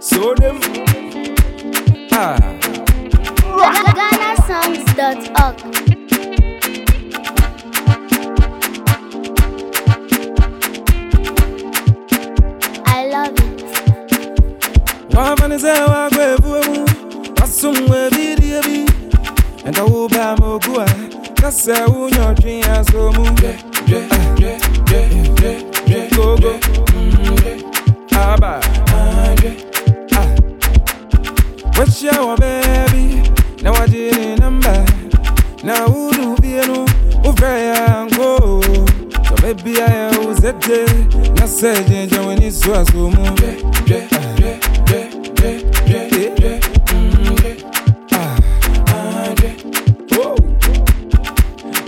So them. Ah. GhanaSongs.org. I love it. wafanize wagwevuemu wasumwe bidiebi enka wuba mogua kase wunyotwi asomu gogo wahyia wɔ baabi na wagye ne namba na wodu bienu wofrɛ yɛ anko sɛ baabi ayɛ wo sɛte na sɛ gyinagyina w'ani so aso mu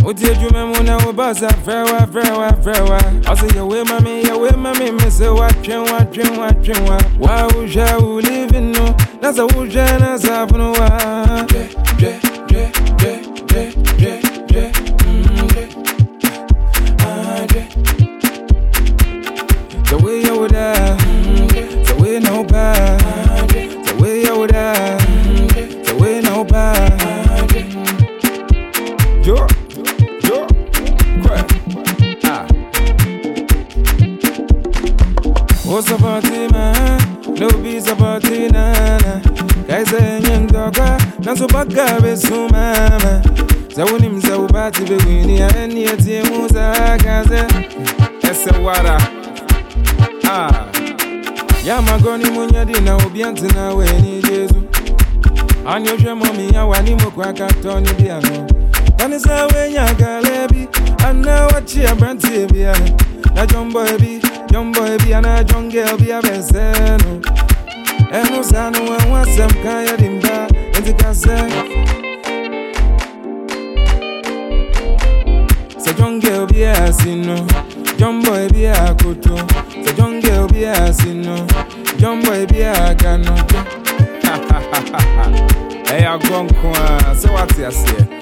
Oti adwuma mu na woba sa frɛwa frɛwa frɛwa ɔsɛ yɛwe ma me yɛwe ma me me sɛ woatwen woatwen woatwen wa wa wohwɛ wo living no na sɛ wohwɛ na safono wa sɛ woyɛ wo daa sɛ woyɛ na wo paa sɛ woyɛ wo daa sɛ woyɛ na wo paa Jo, jo, kwe, ah. O sabati ma, Nobi sabati nana Kaise nyengoka Nanso baka besu mama Zawuni mzawubati bewini ya eni etie muza kaze Ese wara. Ah. Yamagoni munyadi na obianti nawe ni jesu. Anyohwɛ mɔmi yawa ni mokwaka tɔ ni biano bi ano Kane sɛ woanya gale bi anaa wakye aberanteɛ bi a Na jɔmbɔ bi, jɔmbɔ bi anaa jɔngɛl bi abɛsɛ no. Ɛno saa no waho asɛm ka yɛde mba enti ka sɛ Sɛ jɔngɛl bi asi no. Jɔmbɔ bi akoto Sɛ jɔngɛl bi asi no. Jɔmbɔ bi aka no. Ɛyɛ agɔ nko a sɛ woate aseɛ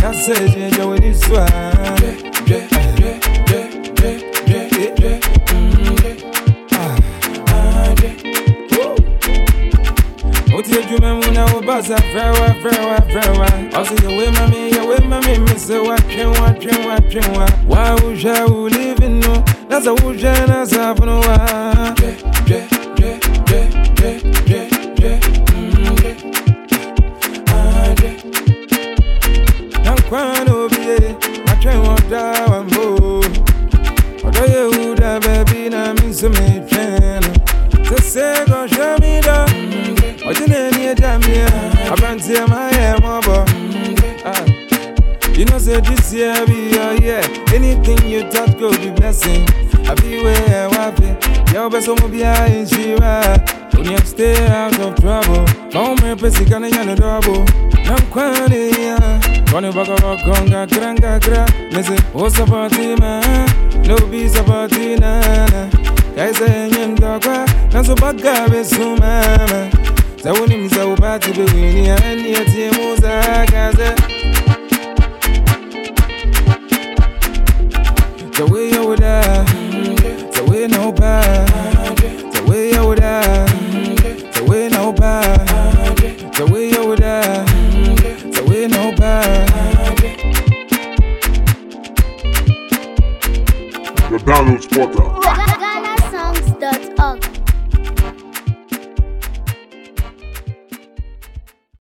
Yɛnkɔ ɛ. Wahyia wɔ baabi na wagye ne namba na wodu bie no wofrɛ yɛ anko sɛ baabi ayɛ wo sɛte na sɛ gyinagyina w'ani so a Oti adwuma mu na woba sa frɛwa frɛwa frɛwa ɔsɛ yɛwe ma me yɛwe ma me me sɛ woatwe woatwe woatwe wa wa wohwɛ wo living no na sɛ wohwɛ na safono wa na agya me a aberanteɛ ma yɛ mmɔbɔ Ah. You know, say this year be your year. Anything you touch go be blessing. I be where I be. Yo, best of be I in Shira. When you stay out of trouble. No me pesi kana yana double. Nam kwani ya. Kwani baka wakonga granga gra. Me say, oh sabati ma. No be sabati na na. Kai say nyem dogwa. Na so baga be so mama. Sa woni misa ubati be wini ya. Eni ati muza kaze. The way you would have, the way you